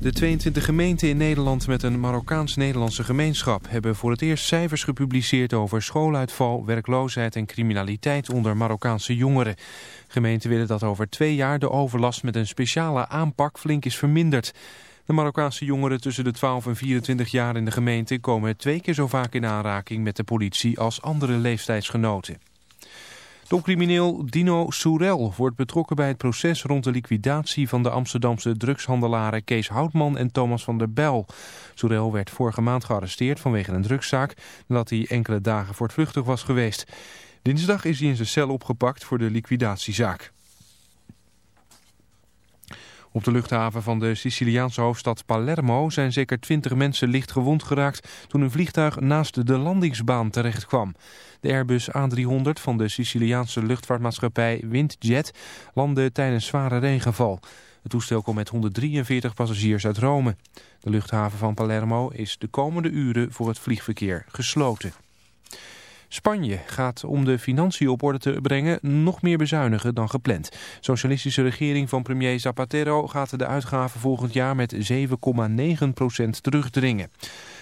De 22 gemeenten in Nederland met een Marokkaans-Nederlandse gemeenschap... hebben voor het eerst cijfers gepubliceerd over schooluitval, werkloosheid en criminaliteit onder Marokkaanse jongeren. Gemeenten willen dat over twee jaar de overlast met een speciale aanpak flink is verminderd. De Marokkaanse jongeren tussen de 12 en 24 jaar in de gemeente... komen twee keer zo vaak in aanraking met de politie als andere leeftijdsgenoten. Topcrimineel Dino Soerel wordt betrokken bij het proces rond de liquidatie van de Amsterdamse drugshandelaren Kees Houtman en Thomas van der Bijl. Soerel werd vorige maand gearresteerd vanwege een drugszaak nadat hij enkele dagen voortvluchtig was geweest. Dinsdag is hij in zijn cel opgepakt voor de liquidatiezaak. Op de luchthaven van de Siciliaanse hoofdstad Palermo zijn zeker 20 mensen licht gewond geraakt toen een vliegtuig naast de landingsbaan terecht kwam. De Airbus A300 van de Siciliaanse luchtvaartmaatschappij Windjet landde tijdens zware regenval. Het toestel kwam met 143 passagiers uit Rome. De luchthaven van Palermo is de komende uren voor het vliegverkeer gesloten. Spanje gaat om de financiën op orde te brengen nog meer bezuinigen dan gepland. De socialistische regering van premier Zapatero gaat de uitgaven volgend jaar met 7,9% terugdringen.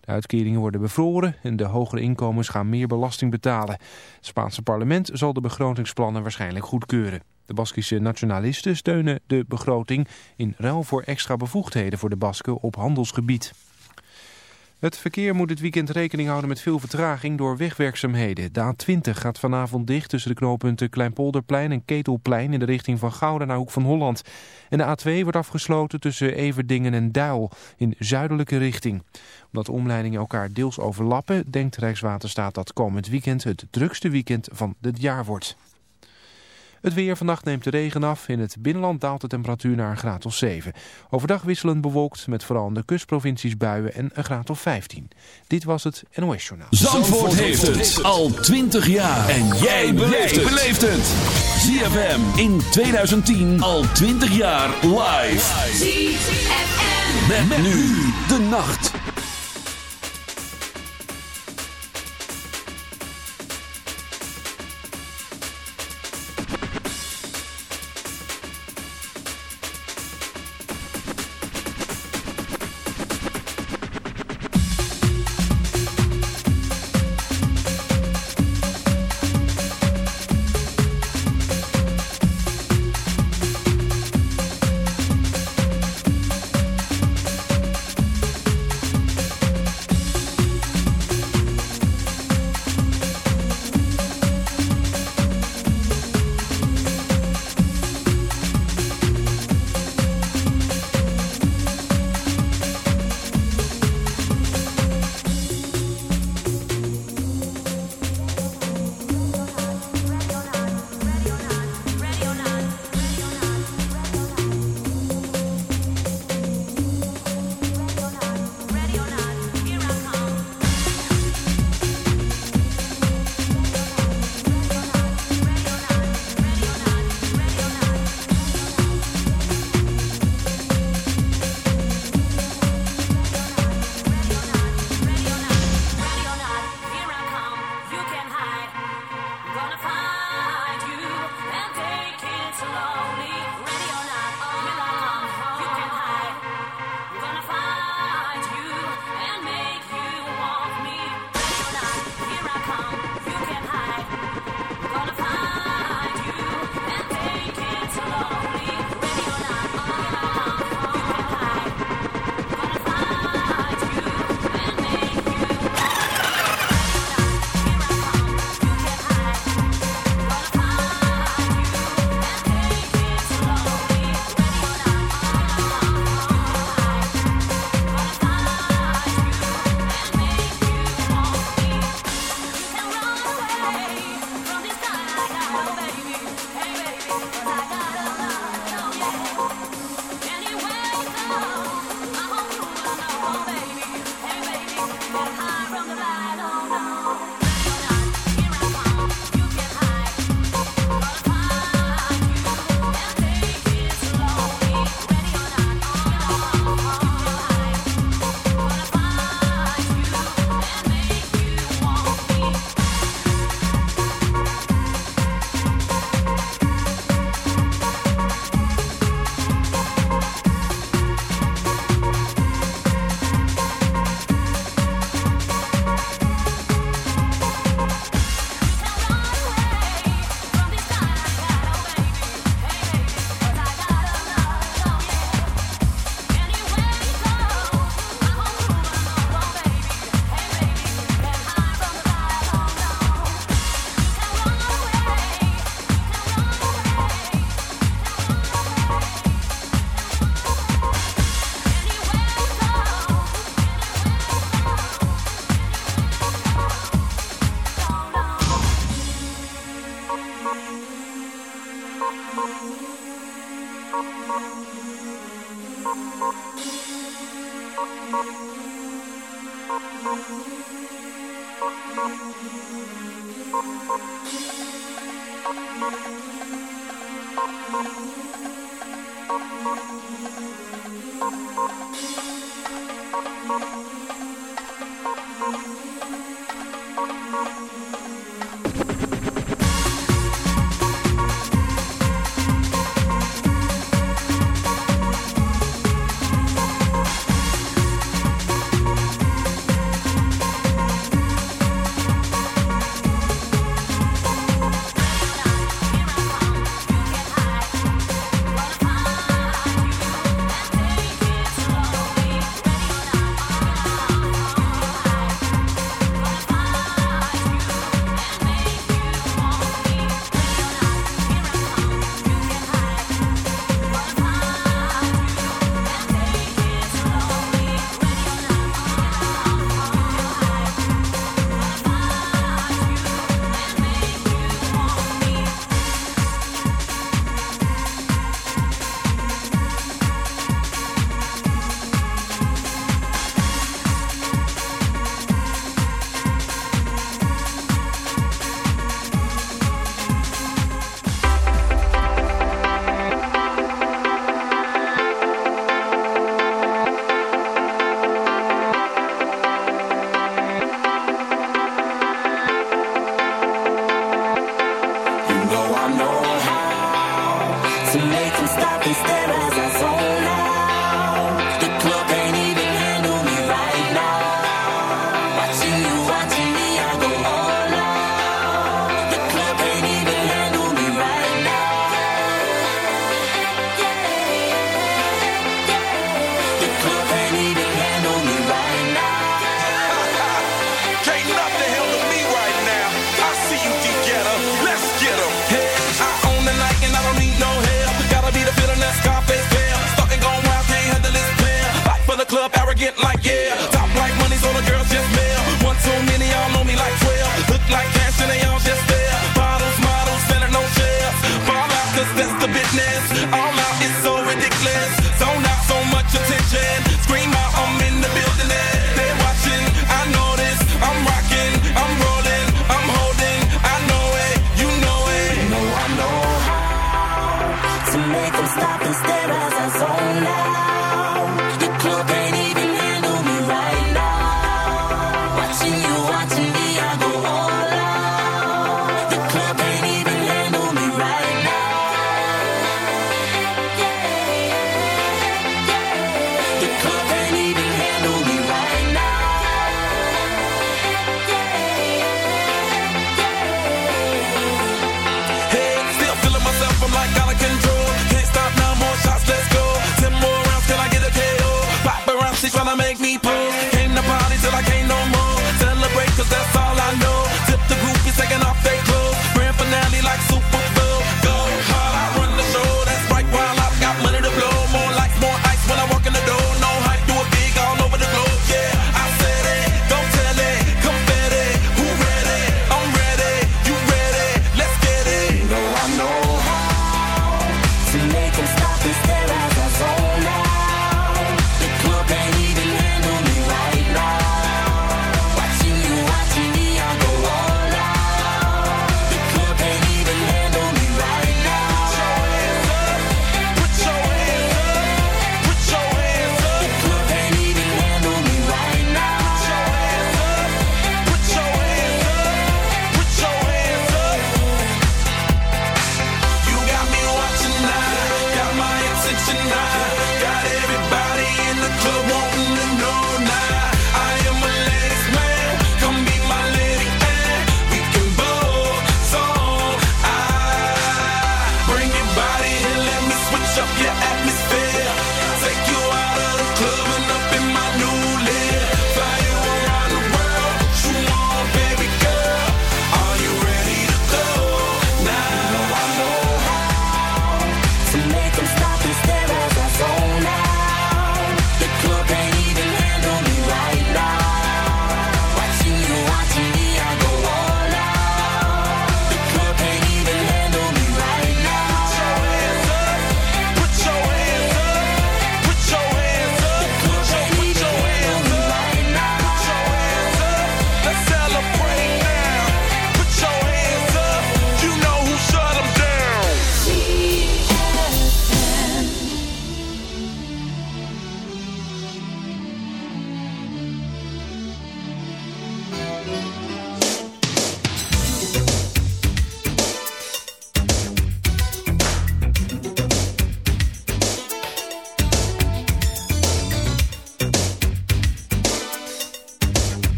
De uitkeringen worden bevroren en de hogere inkomens gaan meer belasting betalen. Het Spaanse parlement zal de begrotingsplannen waarschijnlijk goedkeuren. De Baskische nationalisten steunen de begroting in ruil voor extra bevoegdheden voor de Basken op handelsgebied. Het verkeer moet dit weekend rekening houden met veel vertraging door wegwerkzaamheden. De A20 gaat vanavond dicht tussen de knooppunten Kleinpolderplein en Ketelplein in de richting van Gouda naar Hoek van Holland. En de A2 wordt afgesloten tussen Everdingen en Duil in zuidelijke richting. Omdat de omleidingen elkaar deels overlappen, denkt Rijkswaterstaat dat komend weekend het drukste weekend van het jaar wordt. Het weer vannacht neemt de regen af. In het binnenland daalt de temperatuur naar een graad of 7. Overdag wisselend bewolkt met vooral in de kustprovincies buien en een graad of 15. Dit was het NOS Journaal. Zandvoort heeft het al 20 jaar. En jij beleeft het. ZFM in 2010 al 20 jaar live. ZFM. Met, nu de nacht.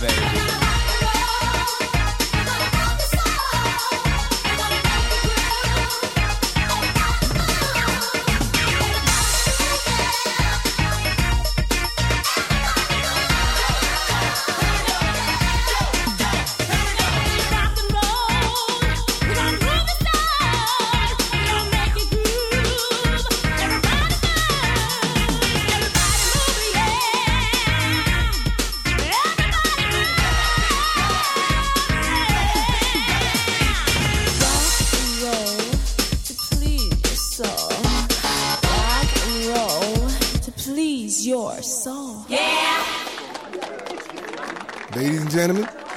Baby.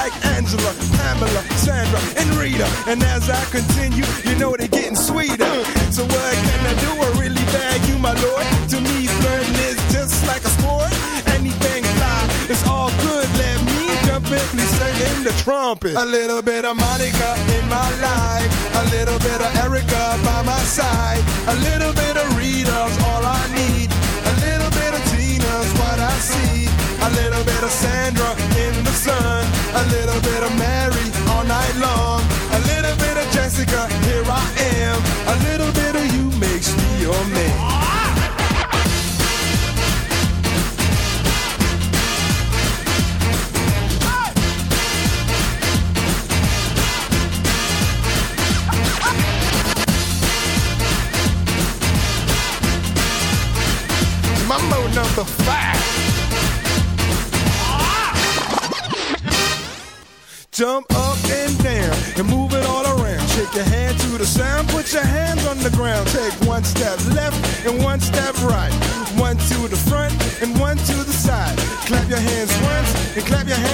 Like Angela, Pamela, Sandra, and Rita. And as I continue, you know they're getting sweeter. So what can I do? I really bag you, my lord. To me, flirting is just like a sport. Anything fly, it's all good. Let me jump in, please sing in the trumpet. A little bit of Monica in my life. A little bit of Erica by my side. A little bit of Rita's all I need. A little bit of Tina's what I see. A little bit of Sandra in the sun. A little bit of Mary all night long. A little bit of Jessica, here I am.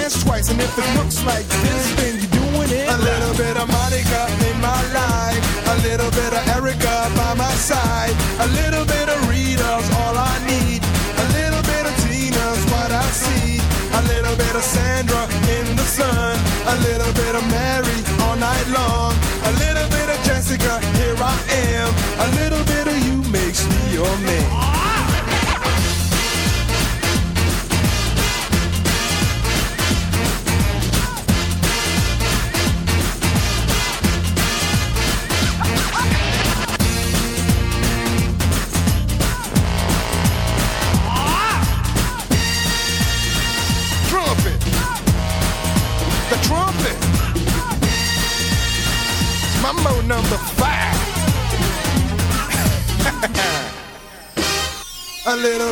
dance twice. And if it looks like this, then you're doing it. A little bit of Monica in my life. A little bit of Erica by my side. A little bit of Rita's all I need. A little bit of Tina's what I see. A little bit of Sandra in the sun. A little bit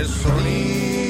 es sonido.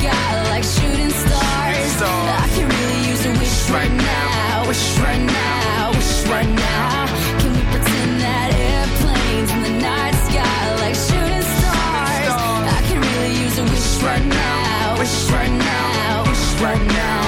sky like shooting stars? stars. I can really use a wish right now, wish right now, wish right now. Can we pretend that airplanes in the night sky like shooting stars? I can really use a wish right now, wish right now, wish right now.